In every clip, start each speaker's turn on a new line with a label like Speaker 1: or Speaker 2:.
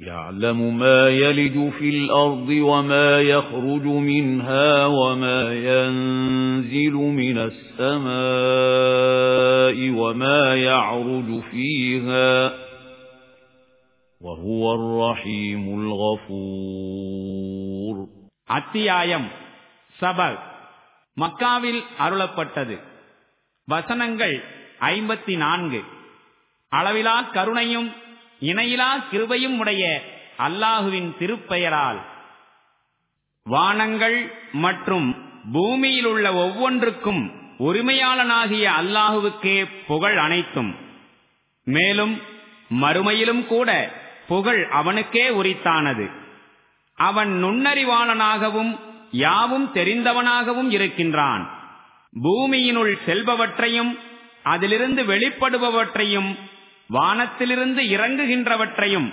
Speaker 1: يعلم ما يلج في الأرض وما يخرج منها وما ينزل من السماء وما يعرج فيها وهو الرحيم الغفور
Speaker 2: அத்தியாயம் சபர் மக்காவில் அருளப்பட்டது வசனங்கள் ஐம்பத்தி நான்கு அளவிலா கருணையும் இணையிலா கிருபையும் உடைய அல்லாஹுவின் திருப்பெயரால் வானங்கள் மற்றும் பூமியில் உள்ள ஒவ்வொன்றுக்கும் உரிமையாளனாகிய அல்லாஹுவுக்கே புகழ் அனைத்தும். மேலும் மறுமையிலும் கூட புகழ் அவனுக்கே உரித்தானது. அவன் நுண்ணறிவாளனாகவும் யாவும் தெரிந்தவனாகவும் இருக்கின்றான். பூமியினுள் செல்பவற்றையும் அதிலிருந்து வெளிப்படுபவற்றையும் வானத்திலிருந்து இறங்குகின்றவற்றையும்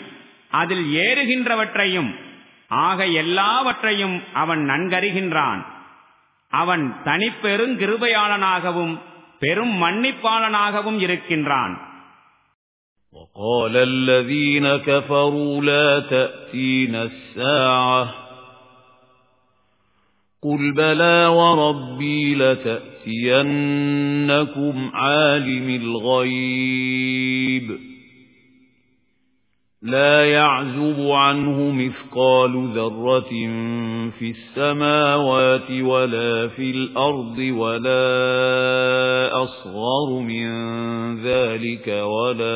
Speaker 2: அதில் ஏறுகின்றவற்றையும் ஆக எல்லாவற்றையும் அவன் நன்கறிகின்றான் அவன் தனிப்பெருங்கிருபையாளனாகவும் பெரும் மன்னிப்பாளனாகவும் இருக்கின்றான்
Speaker 1: وقال الذين كفروا لا تأتينا الساعة قل بلى وربي لتأتينكم عالم الغيب. لا يعزب عنه مثقال ذرة في السماوات ولا في الأرض ولا أصغر من ذلك ولا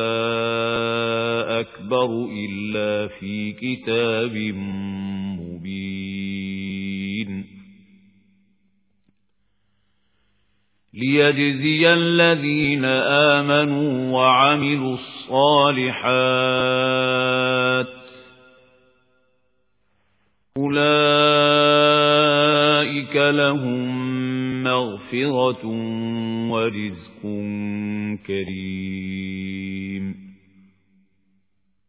Speaker 1: أكبر إلا في كتاب مبين. ليجزي الذين آمنوا وعملوا الصالحات أولئك لهم مغفرة ورزق كريم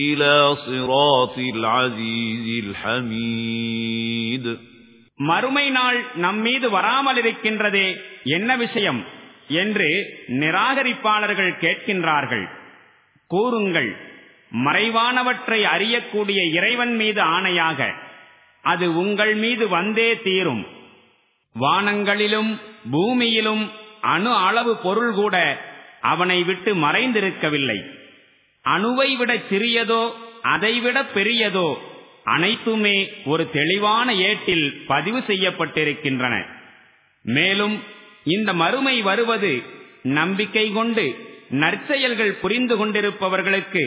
Speaker 1: إلى صراط العزيز الحميد
Speaker 2: மறுமை நாள் நம்மீது வராமல் இருக்கின்றதே என்ன விஷயம் என்று நிராகரிப்பாளர்கள் கேட்கின்றார்கள் கூறுங்கள் மறைவானவற்றை அறியக்கூடிய இறைவன் மீது ஆணையாக அது உங்கள் மீது வந்தே தீரும் வானங்களிலும் பூமியிலும் அணு அளவு பொருள் கூட அவனை விட்டு மறைந்திருக்கவில்லை அணுவை விட சிறியதோ அதைவிட பெரியதோ அனைத்துமே ஒரு தெளிவான ஏட்டில் பதிவு செய்யப்பட்டிருக்கின்றன. மேலும் இந்த மறுமை வருவது நம்பிக்கை கொண்டு நற்செயல்கள் புரிந்து கொண்டிருப்பவர்களுக்கு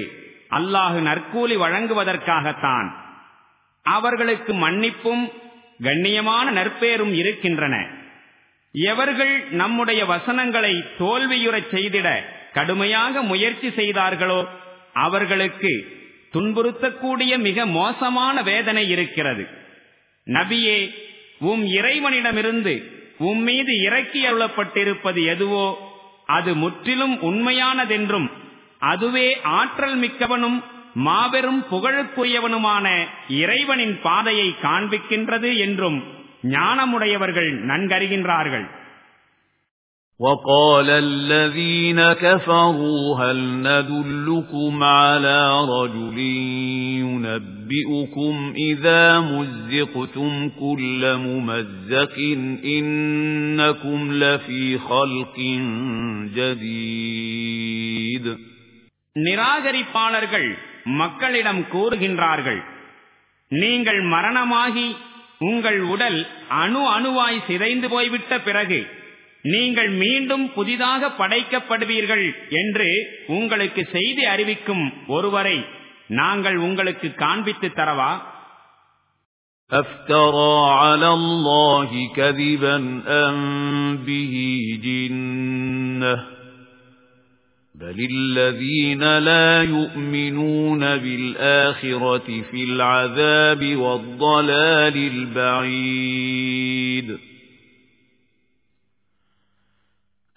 Speaker 2: அல்லாஹு நற்கூலி வழங்குவதற்காகத்தான். அவர்களுக்கு மன்னிப்பும் கண்ணியமான நற்பேரும் இருக்கின்றன. எவர்கள் நம்முடைய வசனங்களை தோல்வியுறச் செய்திட கடுமையாக முயற்சி செய்தார்களோ அவர்களுக்கு துன்புறுத்தக்கூடிய மிக மோசமான வேதனை இருக்கிறது. நபியே உம் இறைவனிடமிருந்து உம் மீது இறக்கி அருளப்பட்டிருப்பது எதுவோ அது முற்றிலும் உண்மையானதென்றும் அதுவே ஆற்றல் மிக்கவனும் மாபெரும் புகழுக்குரியவனுமான இறைவனின் பாதையை காண்பிக்கின்றது என்றும் ஞானமுடையவர்கள் நன்கறிகின்றார்கள்.
Speaker 1: وقال الذين كفروا هل ندلكم على رجل ينبئكم إذا مزقتم كل ممزق إنكم لفي خلق جديد
Speaker 2: நிராகரிப்பாளர்கள் மக்களிடம் கூறுகின்றார்கள் நீங்கள் மரணமாகி உங்கள் உடல் அணு அணுவாய் சிதைந்து போய்விட்ட பிறகு நீங்கள் மீண்டும் புதிதாக படைக்கப்படுவீர்கள் என்று உங்களுக்கு செய்தி அறிவிக்கும் ஒருவரை நாங்கள் உங்களுக்கு காண்பித்து தரவா
Speaker 1: أفترى على الله كذبا أم به جنة بل الذين لا يؤمنون بالآخرة في العذاب والضلال البعيد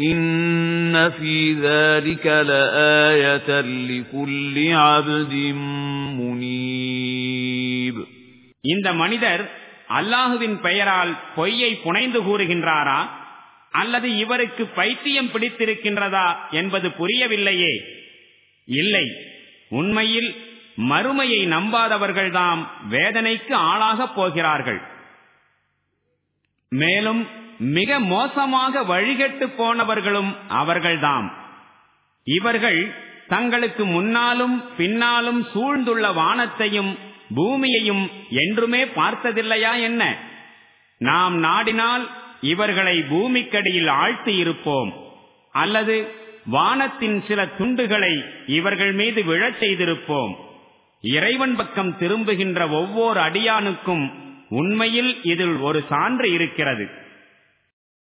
Speaker 1: إِنَّ فِي ذَلِكَ لَآيَةً لِكُلِّ عَبْدٍ مُنِيبٍ
Speaker 2: இந்த மனிதர் அல்லாஹுவின் பெயரால் பொய்யை புனைந்து கூறுகின்றாரா அல்லது இவருக்கு பைத்தியம் பிடித்திருக்கின்றதா என்பது புரியவில்லையே இல்லை உண்மையில் மறுமையை நம்பாதவர்கள்தாம் வேதனைக்கு ஆளாகப் போகிறார்கள் மேலும் மிக மோசமாக வழிகட்டு போனவர்களும் அவர்கள்தாம். இவர்கள் தங்களுக்கு முன்னாலும் பின்னாலும் சூழ்ந்துள்ள வானத்தையும் பூமியையும் என்றுமே பார்த்ததில்லையா என்ன? நாம் நாடினால் இவர்களை பூமிக்கடியில் ஆழ்த்தி இருப்போம் அல்லது வானத்தின் சில துண்டுகளை இவர்கள் மீது விழச் செய்திருப்போம். இறைவன் பக்கம் திரும்புகின்ற ஒவ்வொரு அடியானுக்கும் உண்மையில் இதில் ஒரு சான்று இருக்கிறது.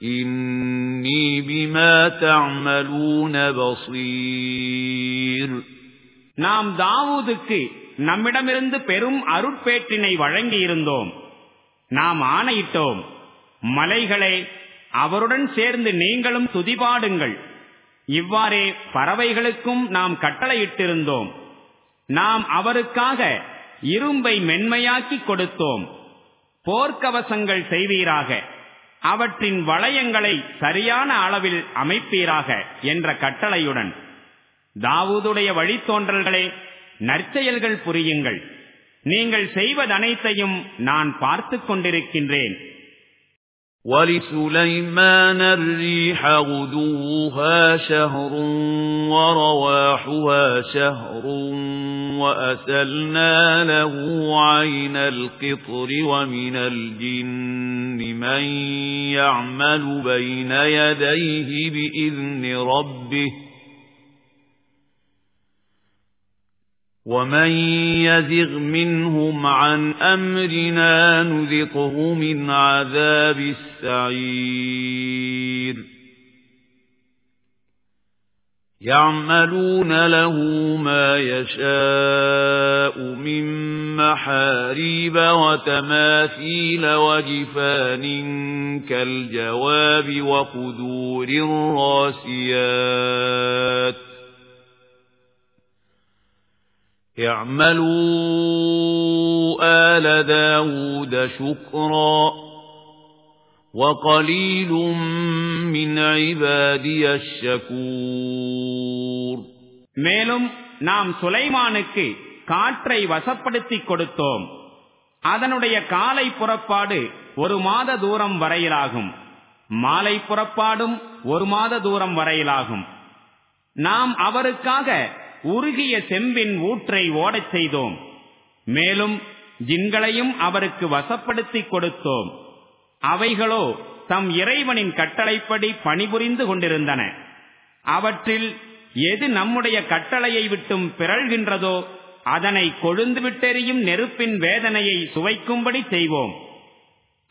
Speaker 1: إِنِّي بِمَا تَعْمَلُونَ بَصِيرٌ
Speaker 2: நாம் தாவூதுக்கு நம்மிடமிருந்து பெரும் அருட்பேற்றினை வழங்கியிருந்தோம் நாம் ஆணையிட்டோம் மலைகளே அவருடன் சேர்ந்து நீங்களும் துதிபாடுங்கள் இவ்வாறே பறவைகளுக்கும் நாம் கட்டளையிட்டிருந்தோம் நாம் அவருக்காக இரும்பை மென்மையாக்கி கொடுத்தோம் போர்க்கவசங்கள் செய்வீராக அவற்றின் வளையங்களை சரியான அளவில் அமைப்பீராக என்ற கட்டளையுடன் தாவூதுடைய வழித்தோன்றல்களே நற்செயல்கள் புரியுங்கள் நீங்கள் செய்வதனைத்தையும் நான் பார்த்துக் கொண்டிருக்கின்றேன்
Speaker 1: وَلِسُلَيْمَانَ الرِّيحَ غُدُوُّهَا شَهْرٌ وَرَوَاحُهَا شَهْرٌ وَأَسَلْنَا لَهُ عَيْنَ الْقِطْرِ وَمِنَ الْجِنِّ مَن يَعْمَلُ بَيْنَ يَدَيْهِ بِإِذْنِ رَبِّهِ وَمَن يَزِغْ مِنْهُمْ عَن أَمْرِنَا نُذِقْهُ مِنْ عَذَابِ السَّعِيرِ يَعْمَلُونَ لَهُ مَا يَشَاءُ مِن مَّحَارِيبَ وَتَمَاثِيلَ وَجِفَانٍ كَالْجَوَابِ وَقُدُورٍ رَّاسِيَاتٍ اعملوا آل داود شكرا. وقليل من عبادي الشكور
Speaker 2: மேலும் நாம் சுலைமானுக்கு காற்றை வசப்படுத்திக் கொடுத்தோம் அதனுடைய காலை புறப்பாடு ஒரு மாத தூரம் வரையிலாகும் மாலை புறப்பாடும் ஒரு மாத தூரம் வரையிலாகும் நாம் அவருக்காக உருகிய செம்பின் ஊற்றை ஓடச் செய்தோம் மேலும் ஜின்களையும் அவருக்கு வசப்படுத்திக் கொடுத்தோம் அவைகளோ தம் இறைவனின் கட்டளைப்படி பணிபுரிந்து கொண்டிருந்தன. அவற்றில் எது நம்முடைய கட்டளையை விட்டும் பிறழ்கின்றதோ அதனை கொழுந்து விட்டெறியும் நெருப்பின் வேதனையை சுவைக்கும்படி செய்வோம்.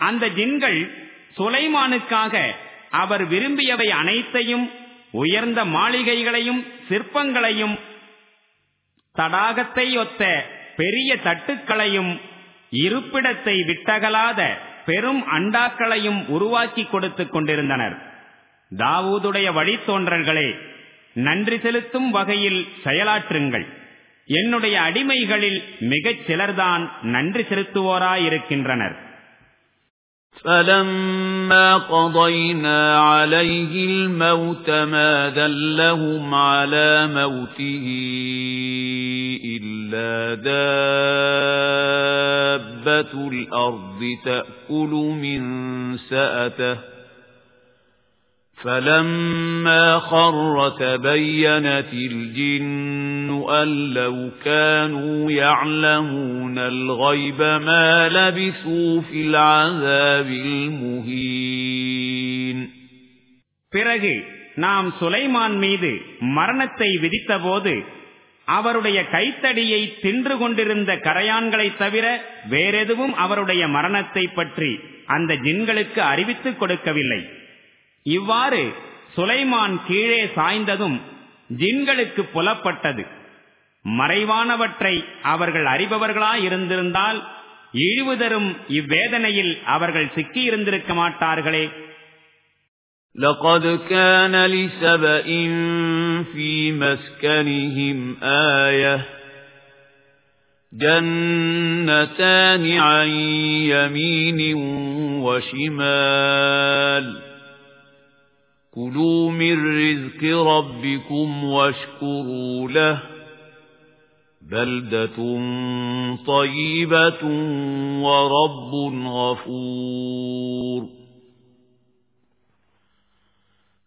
Speaker 2: அந்த ஜின்கள் சுலைமானுக்காக அவர் விரும்பியவை அனைத்தையும் உயர்ந்த மாளிகைகளையும் சிற்பங்களையும் தடாகத்தை ஒத்த பெரிய தட்டுக்களையும் இருப்பிடத்தை விட்டகலாத பெரும் அண்டாக்களையும் உருவாக்கி கொடுத்துக் கொண்டிருந்தனர் தாவூதுடைய வழித்தோன்றல்களே நன்றி செலுத்தும் வகையில் செயலாற்றுங்கள் என்னுடைய அடிமைகளில் மிகச் சிலர்தான் நன்றி செலுத்துவோராயிருக்கின்றனர்
Speaker 1: فَلَمَّا قَضَيْنَا عَلَيْهِ الْمَوْتَ مَا دَلَّهُمْ عَلَى مَوْتِهِ إِلَّا دَابَّةُ الْأَرْضِ تَأْكُلُ مِنْ سَأَتَهُ فَلَمَّا خَرَّ تَبَيَّنَتِ الْجِنُّ أَن لَّوْ كَانُوا يَعْلَمُونَ الْغَيْبَ مَا لَبِثُوا فِي الْعَذَابِ الْمُهِينِ
Speaker 2: பிறகு நாம் சுலைமான் மீது மரணத்தை விதித்தபோது அவருடைய கைத்தடியை தின்று கொண்டிருந்த கரையான்களைத் தவிர வேறெதுவும் அவருடைய மரணத்தை பற்றி அந்த ஜின்களுக்கு அறிவித்துக் கொடுக்கவில்லை இவ்வாறு சுலைமான் கீழே சாய்ந்ததும் ஜின்களுக்கு புலப்பட்டது மறைவானவற்றை அவர்கள் அறிபவர்களாயிருந்திருந்தால் இழிவு தரும் இவ்வேதனையில் அவர்கள் சிக்கியிருந்திருக்க மாட்டார்களே
Speaker 1: لقد كان لسبإ في مسكنهم آية. جنتان عن يمين وشمال. كُلُوا مِن رِّزْقِ رَبِّكُمْ وَاشْكُرُوا لَهُ. بَلْدَةٌ طَيِّبَةٌ وَرَبٌّ غَفُورٌ.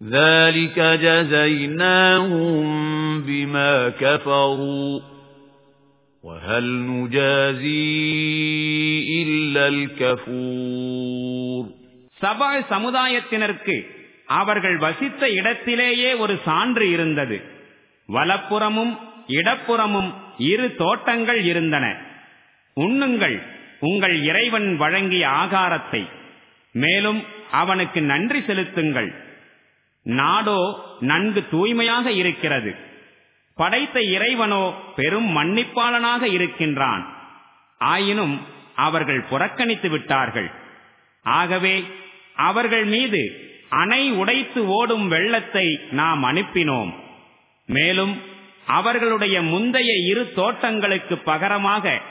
Speaker 1: ذَلِكَ جَزَيْنَاهُم بِمَا كَفَرُوا وَهَلْ نُجَازِي إِلَّا الْكَفُورَ
Speaker 2: சபா சமுதாயத்தினருக்கு அவர்கள் வசித்த இடத்திலேயே ஒரு சான்று இருந்தது வலப்புறமும் இடப்புறமும் இரு தோட்டங்கள் இருந்தன உண்ணுங்கள் உங்கள் இறைவன் வழங்கிய ஆகாரத்தை மேலும் அவனுக்கு நன்றி செலுத்துங்கள் நாடோ நன்கு தூய்மையாக இருக்கிறது. படைத்த இறைவனோ பெரும் மன்னிப்பாளனாக இருக்கின்றான். ஆயினும் அவர்கள் புறக்கணித்து விட்டார்கள். ஆகவே அவர்கள் மீது அணை உடைத்து ஓடும் வெள்ளத்தை நாம் அனுப்பினோம். மேலும் அவர்களுடைய முந்தைய இரு தோட்டங்களுக்கு பகரமாக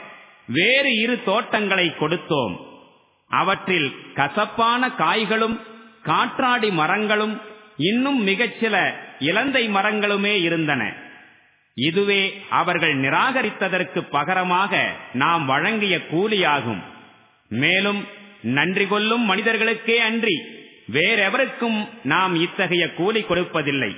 Speaker 2: வேறு இரு தோட்டங்களை கொடுத்தோம். அவற்றில் கசப்பான காய்களும் காற்றாடி மரங்களும் இன்னும் மிகச்சில இலந்தை மரங்களுமே இருந்தன. இதுவே அவர்கள் நிராகரித்ததற்கு பகரமாக நாம் வழங்கிய கூலியாகும். மேலும் நன்றி கொள்ளும் மனிதர்களுக்கே அன்றி வேறெவருக்கும் நாம் இத்தகைய கூலி கொடுப்பதில்லை.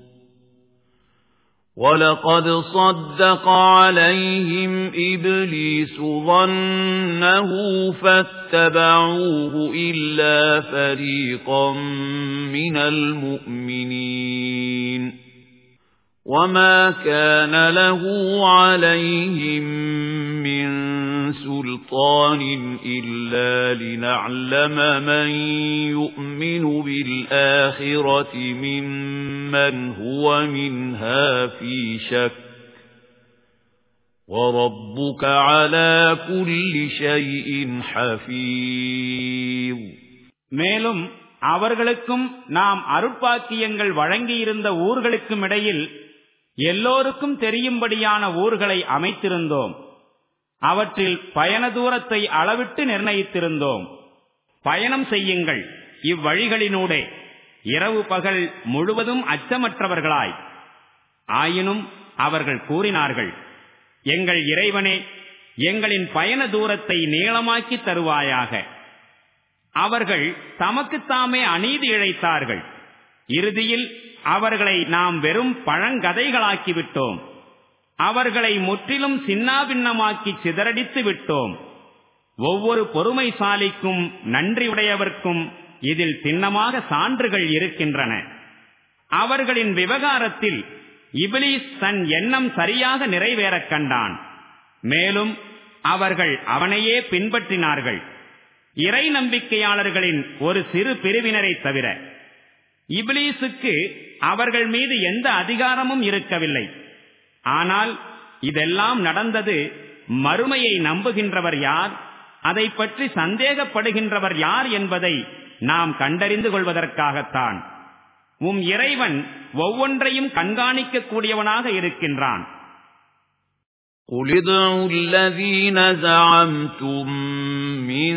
Speaker 1: وَلَقَدْ صَدَّقَ عَلَيْهِمْ إِبْلِيسُ ظَنَّهُ فَاتَّبَعُوهُ إِلَّا فَرِيقًا مِنَ الْمُؤْمِنِينَ وَمَا كَانَ لَهُ عَلَيْهِمْ مِنْ سُلْطَانٍ إِلَّا لِنَعْلَمَ مَن يُؤْمِنُ بِالْآخِرَةِ مِمَّنْ هُوَ مِنْهَا فِي شَكٍّ وَرَبُّكَ عَلَى كُلِّ شَيْءٍ حَفِيظٌ
Speaker 2: மேலும் அவர்களுக்கும் நாம் அருட்பாக்கியங்கள் வழங்கியிருந்த ஊர்களுக்கும் இடையில் எல்லோருக்கும் தெரியும்படியான ஊர்களை அமைத்திருந்தோம் அவற்றில் பயண தூரத்தை அளவிட்டு நிர்ணயித்திருந்தோம். பயணம் செய்யுங்கள். இவ்வழிகளினூடே. இரவு பகல் முழுவதும் அச்சமற்றவர்களாய். ஆயினும் அவர்கள் கூறினார்கள் எங்கள் இறைவனே எங்களின் பயண தூரத்தை நீளமாக்கி தருவாயாக. அவர்கள் தமக்குத்தாமே அநீதி இழைத்தார்கள். இறுதியில் அவர்களை நாம் வெறும் பழங்கதைகளாக்கிவிட்டோம். அவர்களை முற்றிலும் சின்னாபின்னமாக்கி சிதறடித்து விட்டோம். ஒவ்வொரு பொறுமைசாலிக்கும் நன்றியுடையவர்க்கும் இதில் சின்னமாக சான்றுகள் இருக்கின்றன. அவர்களின் விவகாரத்தில் இபிலிஸ் தன் எண்ணம் சரியாக நிறைவேறக் கண்டான். மேலும் அவர்கள் அவனையே பின்பற்றினார்கள். இறை நம்பிக்கையாளர்களின் ஒரு சிறு பிரிவினரை தவிர இபிலீசுக்கு அவர்கள் மீது எந்த அதிகாரமும் இருக்கவில்லை. ஆனால் இதெல்லாம் நடந்தது மறுமையை நம்புகின்றவர் யார் அதை பற்றி சந்தேகப்படுகின்றவர் யார் என்பதை நாம் கண்டறிந்து கொள்வதற்காகத்தான் உம் இறைவன் ஒவ்வொன்றையும் கண்காணிக்க கூடியவனாக இருக்கின்றான்
Speaker 1: قُلِ ادْعُوا الَّذِينَ زَعَمْتُم مِّن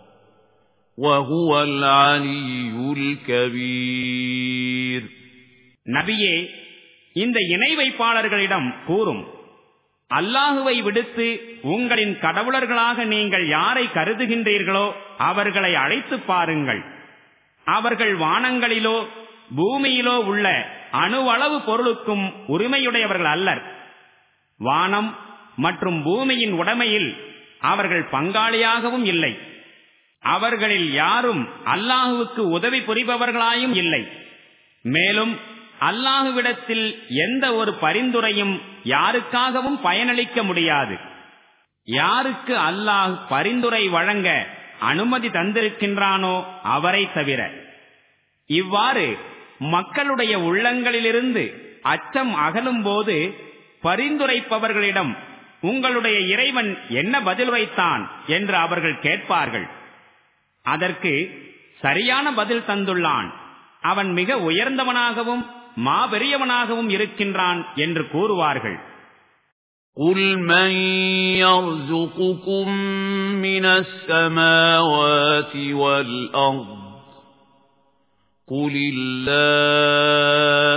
Speaker 1: وَهُوَ الْعَلِيُّ الْكَبِيرُ
Speaker 2: நபியே இந்த இணை வைப்பாளர்களிடம் கூறும் அல்லாஹுவை விடுத்து உங்களின் கடவுளர்களாக நீங்கள் யாரை கருதுகின்றீர்களோ அவர்களை அழைத்து பாருங்கள் அவர்கள் வானங்களிலோ பூமியிலோ உள்ள அணுவளவு பொருளுக்கும் உரிமையுடையவர்கள் அல்லர் வானம் மற்றும் பூமியின் உடைமையில் அவர்கள் பங்காளியாகவும் இல்லை அவர்களில் யாரும் அல்லாஹுவுக்கு உதவி புரிபவர்களாயும் இல்லை. மேலும் அல்லாஹுவிடத்தில் எந்த ஒரு பரிந்துரையும் யாருக்காகவும் பயனளிக்க முடியாது. யாருக்கு அல்லாஹ் பரிந்துரை வழங்க அனுமதி தந்திருக்கின்றானோ அவரை தவிர. இவ்வாறு மக்களுடைய உள்ளங்களிலிருந்து அச்சம் அகலும் போது பரிந்துரைப்பவர்களிடம் உங்களுடைய இறைவன் என்ன பதில் வைத்தான்? என்று அவர்கள் கேட்பார்கள். அதற்கு சரியான பதில் தந்துள்ளான் அவன் மிக உயர்ந்தவனாகவும் மாபெரியவனாகவும் இருக்கின்றான் என்று கூறுவார்கள்
Speaker 1: قُلْ مَن يَرْزُقُكُم مِّنَ السَّمَاوَاتِ وَالْأَرْضِ قُلِ اللَّهُ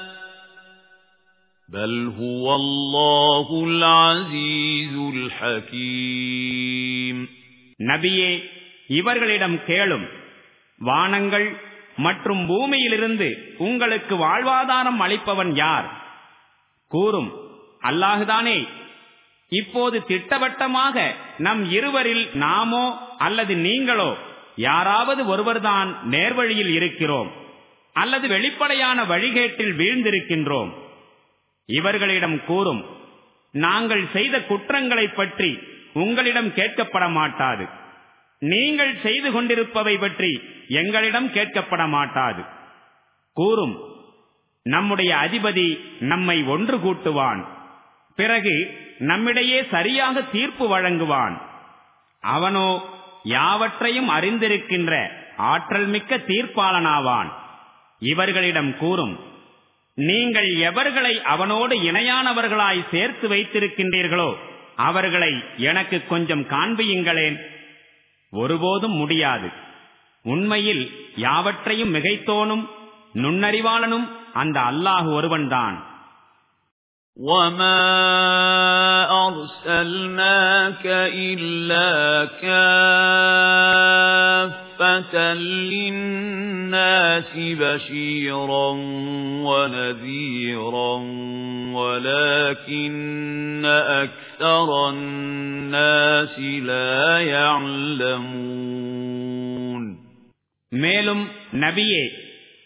Speaker 1: بل هو الله العزيز الحكيم
Speaker 2: நபியே இவர்களிடம் கேளும் வானங்கள் மற்றும் பூமியிலிருந்து உங்களுக்கு வாழ்வாதாரம் அளிப்பவன் யார் கூறும் அல்லாஹுதானே இப்போது திட்டவட்டமாக நம் இருவரில் நாமோ அல்லது நீங்களோ யாராவது ஒருவர்தான் நேர்வழியில் இருக்கிறோம் அல்லது வெளிப்படையான வழிகேட்டில் வீழ்ந்திருக்கின்றோம் இவர்களிடம் கூறும் நாங்கள் செய்த குற்றங்களை பற்றி உங்களிடம் கேட்கப்பட மாட்டாது நீங்கள் செய்து கொண்டிருப்பவை பற்றி எங்களிடம் கேட்கப்பட மாட்டாது கூறும் நம்முடைய அதிபதி நம்மை ஒன்று கூட்டுவான். பிறகு நம்மிடையே சரியாக தீர்ப்பு வழங்குவான். அவனோ யாவற்றையும் அறிந்திருக்கின்ற ஆற்றல் மிக்க தீர்ப்பாளனாவான். இவர்களிடம் கூறும் நீங்கள் எவர்களை அவனோடு இணையானவர்களாய் சேர்த்து வைத்திருக்கின்றீர்களோ அவர்களை எனக்கு கொஞ்சம் காண்பியுங்களேன் ஒருபோதும் முடியாது உண்மையில் யாவற்றையும் மிகைத்தோனும் நுண்ணறிவாளனும் அந்த அல்லாஹு ஒருவன்தான்
Speaker 1: وَمَا أَرْسَلْنَاكَ إِلَّا كَافَّةً لِلنَّاسِ بَشِيرًا وَنَذِيرًا وَلَكِنَّ أَكْثَرَ النَّاسِ لَا يَعْلَمُونَ
Speaker 2: மேலும் நபியே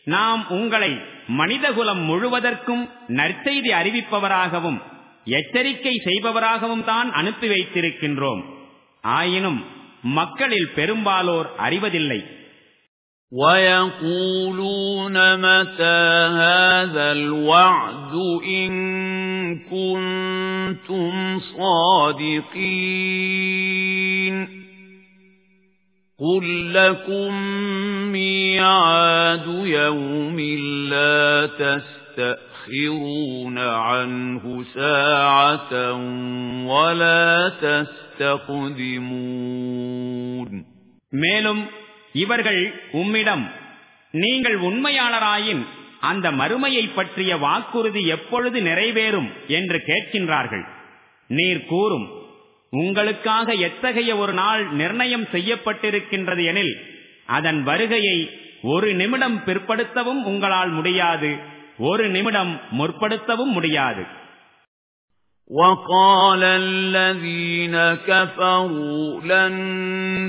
Speaker 2: நாம் உங்களை மனிதகுலம் முழுவதற்கும் நற்செய்தி அறிவிப்பவராகவும் எச்சரிக்கை செய்பவராகவும் தான் அனுப்பி வைத்திருக்கின்றோம் ஆயினும் மக்களில் பெரும்பாலோர் அறிவதில்லை
Speaker 1: وَيَقُولُونَ مَتَى هَذَا الْوَعْدُ إِن كُنتُمْ صَادِقِينَ قُل لَّكُم مِّيعَادُ يَوْمٍ لَّا تَسْتَأْخِرُونَ عَنْهُ سَاعَةً وَلَا تَسْتَقْدِمُونَ
Speaker 2: மேலும் இவர்கள் உம்மிடம் நீங்கள் உண்மையாளராயின் அந்த மறுமையை பற்றிய வாக்குறுதி எப்பொழுது நிறைவேறும் என்று கேட்கின்றார்கள். நீர் கூறும் உங்களுக்காக எத்தகைய ஒரு நாள் நிர்ணயம் செய்யப்பட்டிருக்கின்றது எனில் அதன் வருகையை ஒரு நிமிடம் பிற்படுத்தவும் உங்களால் முடியாது ஒரு நிமிடம் முற்படுத்தவும் முடியாது.
Speaker 1: وَقَالَ الَّذِينَ كَفَرُوا لَن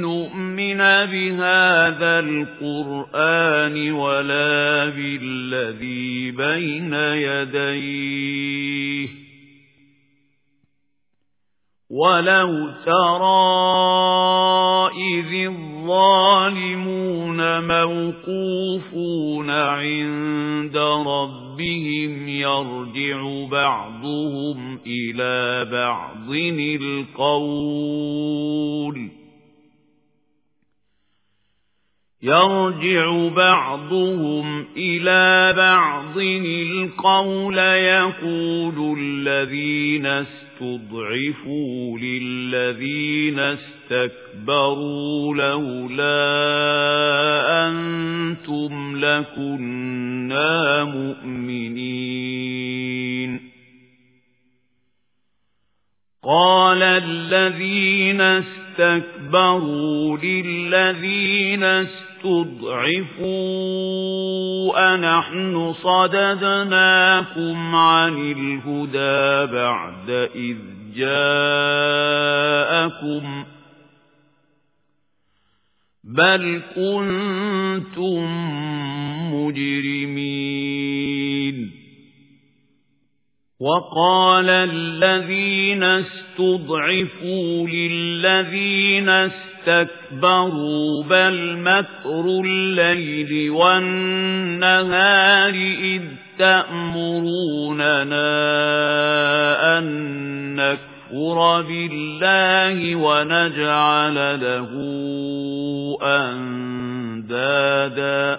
Speaker 1: نُّؤْمِنَ بِهَذَا الْقُرْآنِ وَلَا بِالَّذِي بَيْنَ يَدَيْهِ. وَلَوْ تَرَىٰ إِذِ الظَّالِمُونَ مَوْقُوفُونَ عِندَ رَبِّهِمْ يَرْجِعُ بَعْضُهُمْ إِلَىٰ بَعْضٍ الْقَوْلَ يَرْجِعُ بَعْضُهُمْ إِلَىٰ بَعْضٍ الْقَوْلَ يَقُولُ الَّذِينَ اسْتُضْعِفُوا لِلَّذِينَ اسْتَكْبَرُوا لَوْلَا أَنتُمْ لَكُنَّا مُؤْمِنِينَ. قَالَ الَّذِينَ اسْتَكْبَرُوا لِلَّذِينَ اسْتُضْعِفُوا أَنَحْنُ صَدَدْنَاكُمْ عَنِ الْهُدَى بَعْدَ إِذْ جَاءَكُمْ بَلْ كُنتُم مُجْرِمِينَ وَقَالَ الَّذِينَ اسْتُضْعِفُوا لِلَّذِينَ اسْتَكْبَرُوا بَلْ مَكْرُ اللَّيْلِ وَالنَّهَارِ إِذْ تَأْمُرُونَنَا أَن نَّكْفُرَ بِاللَّهِ وَنَجْعَلَ لَهُ أَندَادًا.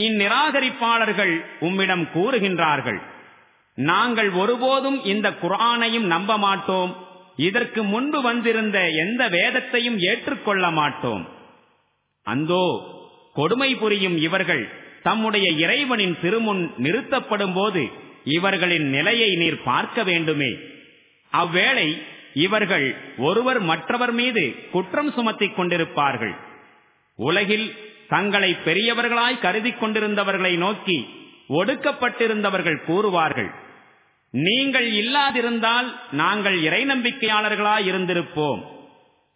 Speaker 2: இந்நிராகரிப்பாளர்கள் உம்மிடம் கூறுகின்றார்கள் நாங்கள் ஒருபோதும் இந்த குரானையும் நம்ப மாட்டோம். இதற்கு முன்பு வந்திருந்த எந்த வேதத்தையும் ஏற்றுக்கொள்ள மாட்டோம். அந்தோ கொடுமை புரியும் இவர்கள் தம்முடைய இறைவனின் திருமுன் நிறுத்தப்படும் போது இவர்களின் நிலையை நீர் பார்க்க வேண்டுமே. அவ்வேளை இவர்கள் ஒருவர் மற்றவர் மீது குற்றம் சுமத்திக் கொண்டிருப்பார்கள். உலகில் தங்களை பெரியவர்களாய் கருதி கொண்டிருந்தவர்களை நோக்கி ஒடுக்கப்பட்டிருந்தவர்கள் கூறுவார்கள். நீங்கள் இல்லாதிருந்தால் நாங்கள் இறை நம்பிக்கையாளர்களாய் இருந்திருப்போம்.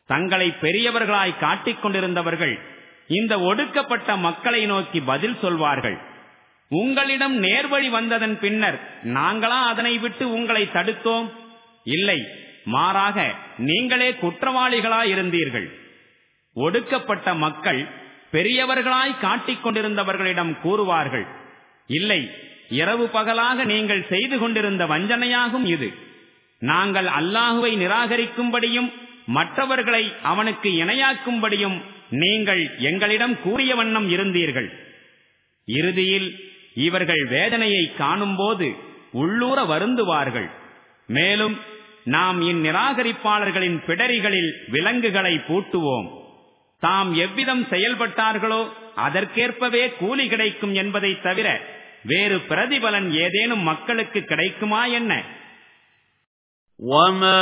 Speaker 2: தங்களை பெரியவர்களாய் காட்டிக் கொண்டிருந்தவர்கள் இந்த ஒடுக்கப்பட்ட மக்களை நோக்கி பதில் சொல்வார்கள். உங்களிடம் நேர்வழி வந்ததன் பின்னர் நாங்களா அதனை விட்டு உங்களை தடுத்தோம்? இல்லை மாறாக நீங்களே குற்றவாளிகளாயிருந்தீர்கள் ஒடுக்கப்பட்ட மக்கள் பெரியவர்களாய் காட்டிக் கொண்டிருந்தவர்களிடம் கூறுவார்கள் இல்லை இரவு பகலாக நீங்கள் செய்து கொண்டிருந்த வஞ்சனையாகும் இது. நாங்கள் அல்லாஹுவை நிராகரிக்கும்படியும் மற்றவர்களை அவனுக்கு இணையாக்கும்படியும் நீங்கள் எங்களிடம் கூறிய வண்ணம் இருந்தீர்கள். இறுதியில் இவர்கள் வேதனையை காணும்போது உள்ளூர வருந்துவார்கள். மேலும் நாம் இந்நிராகரிப்பாளர்களின் பிடரிகளில் விலங்குகளை பூட்டுவோம். தாம் எவ்விதம் செயல்பட்டார்களோ அதற்கேற்பவே கூலி கிடைக்கும் என்பதை தவிர வேறு பிரதிபலன் ஏதேனும் மக்களுக்கு கிடைக்குமா என்ன
Speaker 1: وَمَا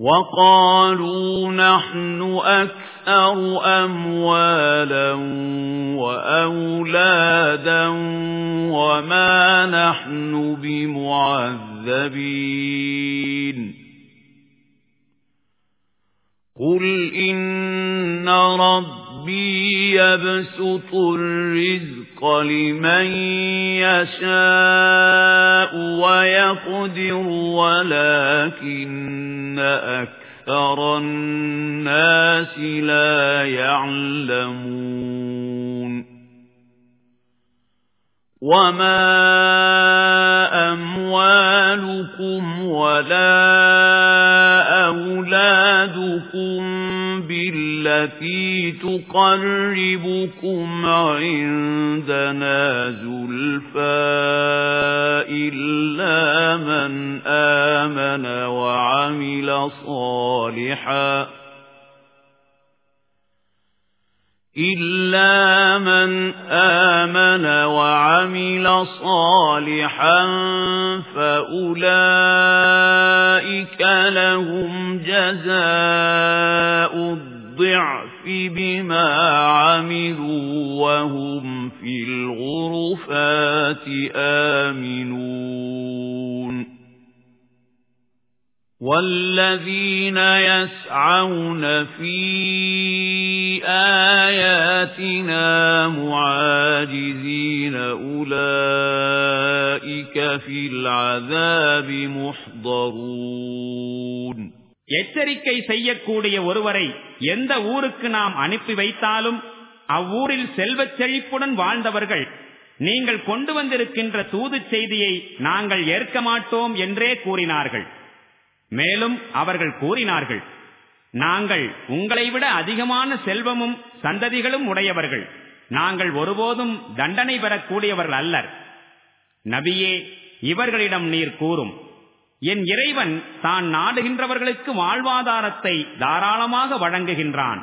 Speaker 1: وَقَالُوا نَحْنُ أَكْثَرُ أَمْوَالًا وَأَوْلَادًا وَمَا نَحْنُ بِمُعَذَّبِينَ. قُلْ إِنَّ رَبِّي يَبْسُطُ الرِّزْقَ لِمَن يَشَاءُ وَيَقْدِرُ وَلَكِنَّ أَكْثَرَ النَّاسِ لَا يَعْلَمُونَ وَمَا أَمْوَالُكُمْ وَلَا أَوْلَادُكُمْ بِالَّتِي تُقَرِّبُكُمْ عِندَنَا زُلْفَى إِلَّا مَنْ آمَنَ وَعَمِلَ صَالِحًا إِلَّا مَنْ آمَنَ وَعَمِلَ صَالِحًا فَأُولَئِكَ لَهُمْ جَزَاءُ الضِّعْفِ بِمَا عَمِلُوا وَهُمْ فِي الْغُرُفَاتِ آمِنُونَ وَالَّذِينَ يَسْعَوْنَ فِي آيَاتِنَا مُعَاجِزِينَ أُولَئِكَ فِي الْعَذَابِ مُحْضَرُونَ
Speaker 2: எச்சரிக்கை செய்யக்கூடிய ஒருவரை எந்த ஊருக்கு நாம் அனுப்பி வைத்தாலும் அவ்வூரில் செல்வச் செழிப்புடன் வாழ்ந்தவர்கள் நீங்கள் கொண்டு வந்திருக்கின்ற தூது செய்தியை நாங்கள் ஏற்க மாட்டோம் என்றே கூறினார்கள் மேலும் அவர்கள் கூறினார்கள் நாங்கள் உங்களை விட அதிகமான செல்வமும் சந்ததிகளும் உடையவர்கள். நாங்கள் ஒருபோதும் தண்டனை பெறக்கூடியவர்கள் அல்லர். நபியே இவர்களிடம் நீர் கூறும். என் இறைவன் தான் நாடுகின்றவர்களுக்கு வாழ்வாதாரத்தை தாராளமாக வழங்குகின்றான்.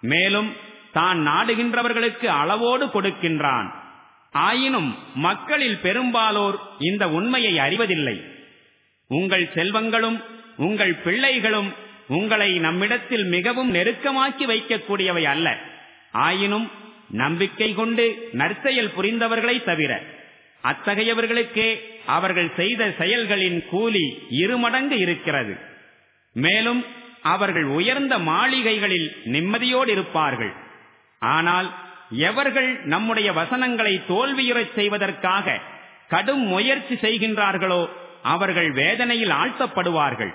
Speaker 2: மேலும் தான் நாடுகின்றவர்களுக்கு அளவோடு கொடுக்கின்றான். ஆயினும் மக்களில் பெரும்பாலோர் இந்த உண்மையை அறிவதில்லை. உங்கள் செல்வங்களும் உங்கள் பிள்ளைகளும் உங்களை நம்மிடத்தில் மிகவும் நெருக்கமாக்கி வைக்கக்கூடியவை அல்ல. ஆயினும் நம்பிக்கை கொண்டு நற்செயல் புரிந்தவர்களை தவிர அத்தகையவர்களுக்கே அவர்கள் செய்த செயல்களின் கூலி இருமடங்கு இருக்கிறது. மேலும் அவர்கள் உயர்ந்த மாளிகைகளில் நிம்மதியோடு இருப்பார்கள் ஆனால் எவர்கள் நம்முடைய வசனங்களை தோல்வியுறச் செய்வதற்காக கடும் முயற்சி செய்கின்றார்களோ அவர்கள் வேதனையில் ஆழ்த்தப்படுவார்கள்.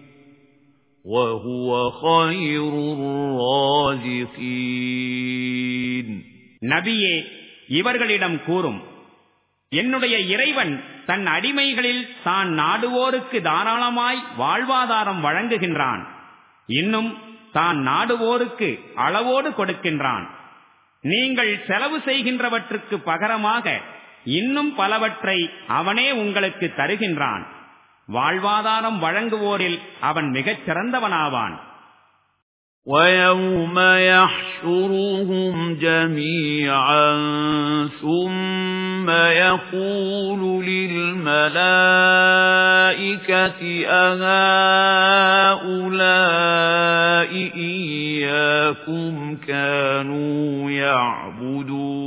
Speaker 1: وَهُوَ خَيْرُ الرَّازِقِينَ
Speaker 2: நபியே இவர்களிடம் கூறும் என்னுடைய இறைவன் தன் அடிமைகளில் தான் நாடுவோருக்கு தாராளமாய் வாழ்வாதாரம் வழங்குகின்றான் இன்னும் தான் நாடுவோருக்கு அளவோடு கொடுக்கின்றான் நீங்கள் செலவு செய்கின்றவற்றுக்கு பகரமாக இன்னும் பலவற்றை அவனே உங்களுக்கு தருகின்றான் வாழ்வாதாரம் வழங்குவோரில் அவன் மிகச் சிறந்தவனாவான்
Speaker 1: وَيَوْمَ يَحْشُرُهُمْ جَمِيعًا ثُمَّ يَقُولُ لِلْمَلَائِكَةِ أَهَؤُلَاءِ إِيَّاكُمْ كَانُوا يَعْبُدُونَ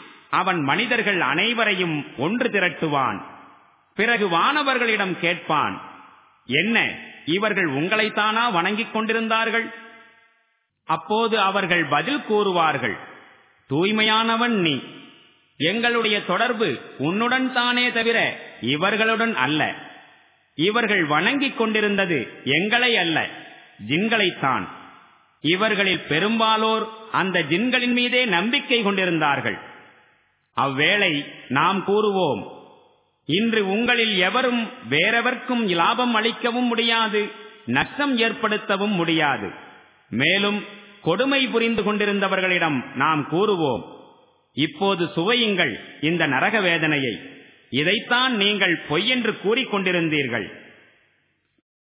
Speaker 2: அவன் மனிதர்கள் அனைவரையும் ஒன்று திரட்டுவான். பிறகு வானவர்களிடம் கேட்பான் என்ன இவர்கள் உங்களைத்தானா வணங்கிக் கொண்டிருந்தார்கள்? அப்போது அவர்கள் பதில் கூறுவார்கள் தூய்மையானவன் நீ. எங்களுடைய தொடர்பு உன்னுடன் தானே தவிர இவர்களுடன் அல்ல. இவர்கள் வணங்கிக் கொண்டிருந்தது எங்களை அல்ல ஜின்களைத்தான் இவர்களில் பெரும்பாலோர் அந்த ஜின்களின் மீதே நம்பிக்கை கொண்டிருந்தார்கள். அவ்வேளை நாம் கூறுவோம் இன்று உங்களில் எவரும் வேறெவர்க்கும் லாபம் அளிக்கவும் முடியாது நஷ்டம் ஏற்படுத்தவும் முடியாது. மேலும் கொடுமை புரிந்து கொண்டிருந்தவர்களிடம் நாம் கூறுவோம் இப்போது சுவையுங்கள் இந்த நரக வேதனையை. இதைத்தான் நீங்கள் பொய்யென்று கூறிக்கொண்டிருந்தீர்கள்.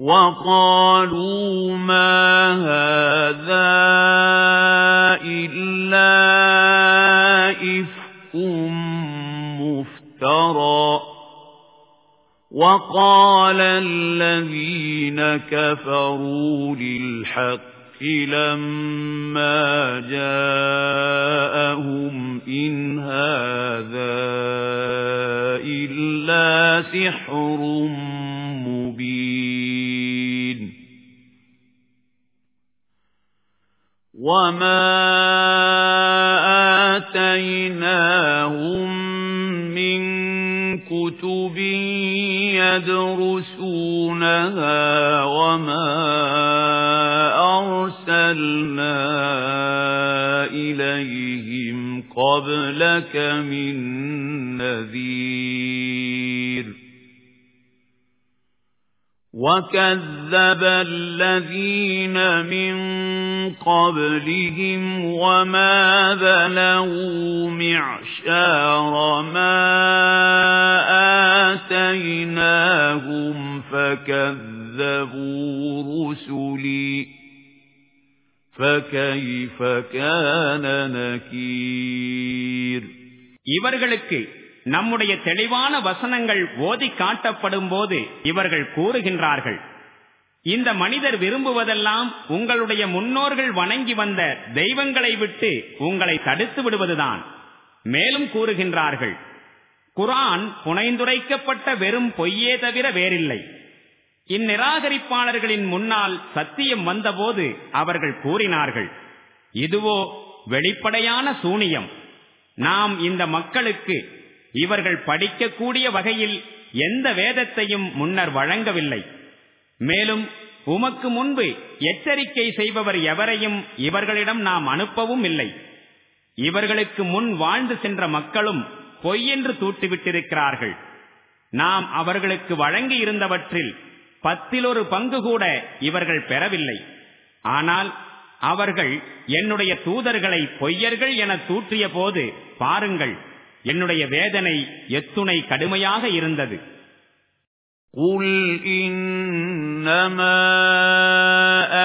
Speaker 1: وَقَالُوا مَا هَذَا إِلَّا إِفْكٌ مُفْتَرًى وَقَالَ الَّذِينَ كَفَرُوا لِلْحَقِّ لَمَّا جَاءَهُمْ إِنْ هَذَا إِلَّا سِحْرٌ مُبِينٌ وَمَا آتَيْنَاهُمْ مِنْ كُتُبٍ يَدْرُسُونَهَا وَمَا أَرْسَلْنَا إِلَيْهِمْ قَبْلَكَ مِنْ نَذِيرٍ. وَكَذَّبَ الَّذِينَ مِن قَبْلِهِمْ وَمَا بَلَغُوا مِعْشَارَ مَا آتَيْنَاهُمْ فَكَذَّبُوا رُسُلِي. فَكَيْفَ كَانَ نَكِيرِ
Speaker 2: இவர்களுக்கு நம்முடைய தெளிவான வசனங்கள் ஓதி காட்டப்படும் போது இவர்கள் கூறுகின்றார்கள் இந்த மனிதர் விரும்புவதெல்லாம் உங்களுடைய முன்னோர்கள் வணங்கி வந்த தெய்வங்களை விட்டு உங்களை தடுத்து விடுவதுதான் மேலும் கூறுகின்றார்கள் குரான் புனைந்துரைக்கப்பட்ட வெறும் பொய்யே தவிர வேறில்லை இந்நிராகரிப்பாளர்களின் முன்னால் சத்தியம் வந்தபோது அவர்கள் கூறினார்கள் இதுவோ வெளிப்படையான சூனியம். நாம் இந்த மக்களுக்கு இவர்கள் படிக்கக்கூடிய வகையில் எந்த வேதத்தையும் முன்னர் வழங்கவில்லை. மேலும் உமக்கு முன்பு எச்சரிக்கை செய்பவர் எவரையும் இவர்களிடம் நாம் அனுப்பவும் இல்லை. இவர்களுக்கு முன் வாழ்ந்து சென்ற மக்களும் பொய்யென்று தூட்டிவிட்டிருக்கிறார்கள் நாம் அவர்களுக்கு வழங்கி இருந்தவற்றில் பத்தில் ஒரு பங்கு கூட இவர்கள் பெறவில்லை ஆனால் அவர்கள் என்னுடைய தூதர்களை பொய்யர்கள் என தூற்றிய போது பாருங்கள் என்னுடைய வேதனை எத்துணை கடுமையாக இருந்தது
Speaker 1: قُلْ إِنَّمَا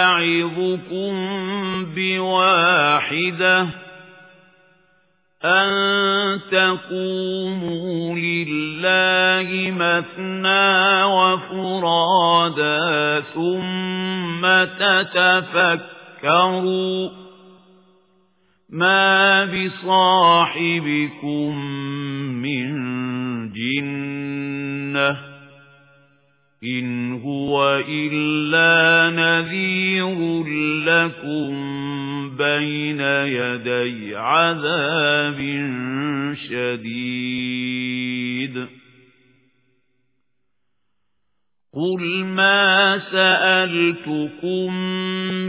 Speaker 1: أَعِظُكُم بِوَاحِدَةٍ أَن تَقُومُوا لِلَّهِ مَثْنَى وَفُرَادَى ثُمَّ تَتَفَكَّرُوا مَا بِصَاحِبِكُم مِّن جِنَّةٍ إِنْ هُوَ إِلَّا نَذِيرٌ لَّكُمْ بَيْنَ يَدَيْ عَذَابٍ شَدِيدٍ قُلْ مَا سَأَلْتُكُم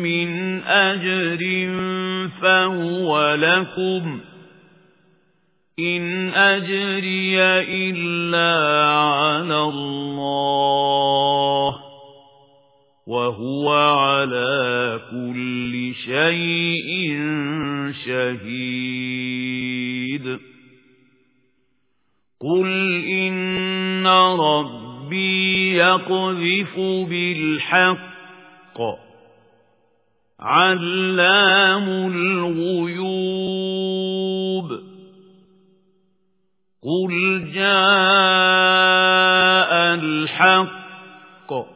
Speaker 1: مِّنْ أَجْرٍ فَهُوَ لَكُمْ إِنْ أَجْرِيَ إِلَّا عَلَى اللَّهِ وَهُوَ عَلَى كُلِّ شَيْءٍ شَهِيدٌ. قُلْ إِنَّ رَبِّي يَقْذِفُ بِالْحَقِّ عَلَّامُ الْغُيُوبِ. قُلْ جَاءَ الْحَقُّ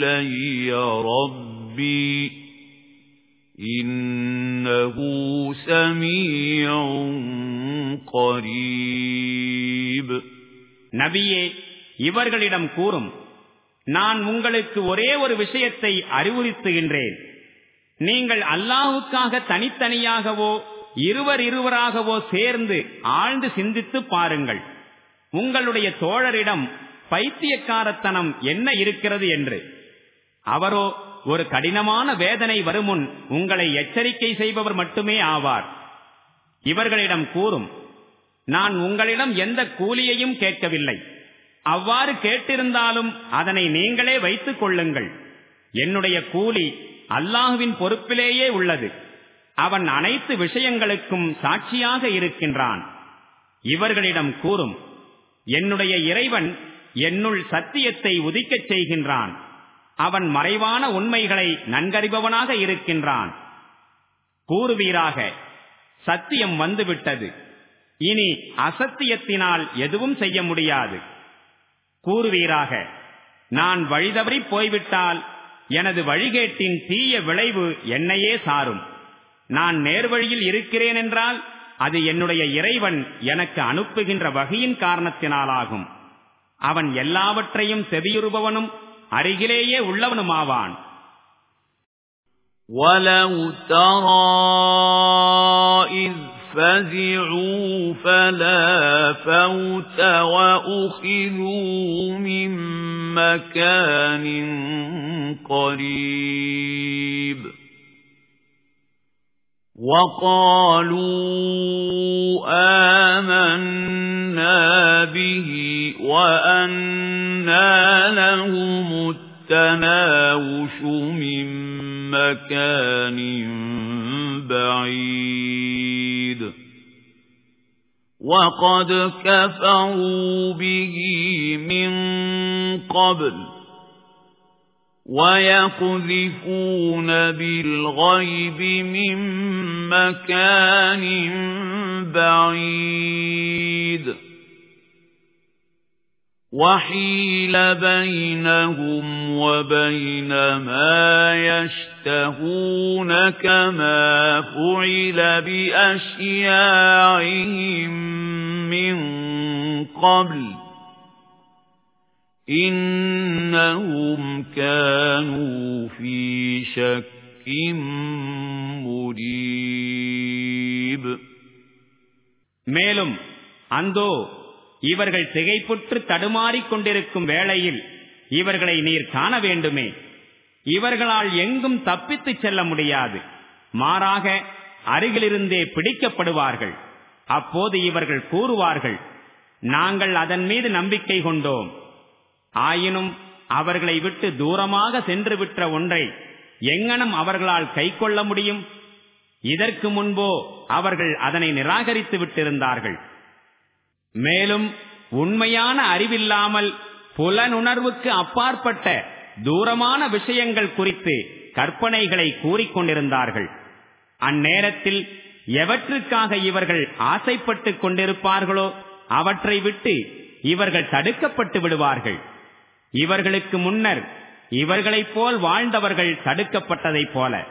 Speaker 1: إِلَيَّ رَبِّي إِنَّهُ سَمِيعٌ قَرِيبٌ
Speaker 2: நபியே இவர்களிடம் கூறும் நான் உங்களுக்கு ஒரே ஒரு விஷயத்தை அறிவுறுத்துகின்றேன் நீங்கள் அல்லாஹுக்காக தனித்தனியாகவோ இருவர் இருவராகவோ சேர்ந்து ஆழ்ந்து சிந்தித்து பாருங்கள் உங்களுடைய தோழரிடம் பைத்தியக்காரத்தனம் என்ன இருக்கிறது என்று அவரோ ஒரு கடினமான வேதனை வருமுன் உங்களை எச்சரிக்கை செய்பவர் மட்டுமே ஆவார். இவர்களிடம் கூறும் நான் உங்களிடம் எந்த கூலியையும் கேட்கவில்லை. அவ்வாறு கேட்டிருந்தாலும் அதனை நீங்களே வைத்துக் கொள்ளுங்கள். என்னுடைய கூலி அல்லாஹுவின் பொறுப்பிலேயே உள்ளது. அவன் அனைத்து விஷயங்களுக்கும் சாட்சியாக இருக்கின்றான். இவர்களிடம் கூறும் என்னுடைய இறைவன் என்னுள் சத்தியத்தை உதிக்கச் செய்கின்றான். அவன் மறைவான உண்மைகளை நன்கறிபவனாக இருக்கின்றான். கூறுவீராக சத்தியம் வந்துவிட்டது. இனி அசத்தியத்தினால் எதுவும் செய்ய முடியாது. கூறுவீராக நான் வழிதவறி போய்விட்டால் எனது வழிகேட்டின் தீய விளைவு என்னையே சாரும். நான் நேர்வழியில் இருக்கிறேன் என்றால் அது என்னுடைய இறைவன் எனக்கு அனுப்புகின்ற வகையின் காரணத்தினாலாகும். அவன் எல்லாவற்றையும் செவியுறுபவனும் அருகிலேயே உள்ளவனுமாவான்
Speaker 1: وَلَوْ تَرَى إِذْ فَزِعُوا فَلَا فَوْتَ وَأُخِذُوا مِنْ مَكَانٍ قَرِيبٍ وَقَالُوا آمَنَّا بِهِ وَأَنَّى لَهُمُ التَّنَاوُشُ مِنْ مَكَانٍ بَعِيدٍ. وَقَدْ كَفَرُوا بِهِ مِنْ قَبْلُ وَيَقْذِفُونَ بِالْغَيْبِ مِنْ مَكَانٍ بَعِيدٍ. وَحِيلَ بَيْنَهُمْ وَبَيْنَ مَا يَشْتَهُونَ كَمَا فُعِلَ بِأَشْيَاعِهِمْ مِنْ قَبْلُ. إِنَّهُمْ كَانُوا فِي شَكٍّ مُرِيبٍ
Speaker 2: மேலும் அந்தோ இவர்கள் திகைப்புற்று தடுமாறிக் கொண்டிருக்கும் வேளையில் இவர்களை நீர் காண வேண்டுமே இவர்களால் எங்கும் தப்பித்துச் செல்ல முடியாது மாறாக அருகிலிருந்தே பிடிக்கப்படுவார்கள் அப்போது இவர்கள் கூறுவார்கள் நாங்கள் அதன் மீது நம்பிக்கை கொண்டோம் ஆயினும் அவர்களை விட்டு தூரமாக சென்றுவிட்ட ஒன்றை எங்கனம் அவர்களால் கை முடியும்? இதற்கு முன்போ அவர்கள் அதனை நிராகரித்து விட்டிருந்தார்கள். மேலும் உண்மையான அறிவில்லாமல் புலனுணர்வுக்கு அப்பாற்பட்ட தூரமான விஷயங்கள் குறித்து கற்பனைகளை கூறிக்கொண்டிருந்தார்கள் அந்நேரத்தில் எவற்றுக்காக இவர்கள் ஆசைப்பட்டுக் கொண்டிருப்பார்களோ அவற்றை விட்டு இவர்கள் தடுக்கப்பட்டு விடுவார்கள். இவர்களுக்கு முன்னர் இவர்களைப் போல் வாழ்ந்தவர்கள் தடுக்கப்பட்டதைப் போல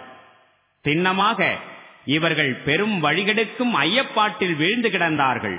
Speaker 2: சின்னமாக இவர்கள் பெரும் வழிகெடுக்கும் ஐயப்பாட்டில் வீழ்ந்து கிடந்தார்கள்.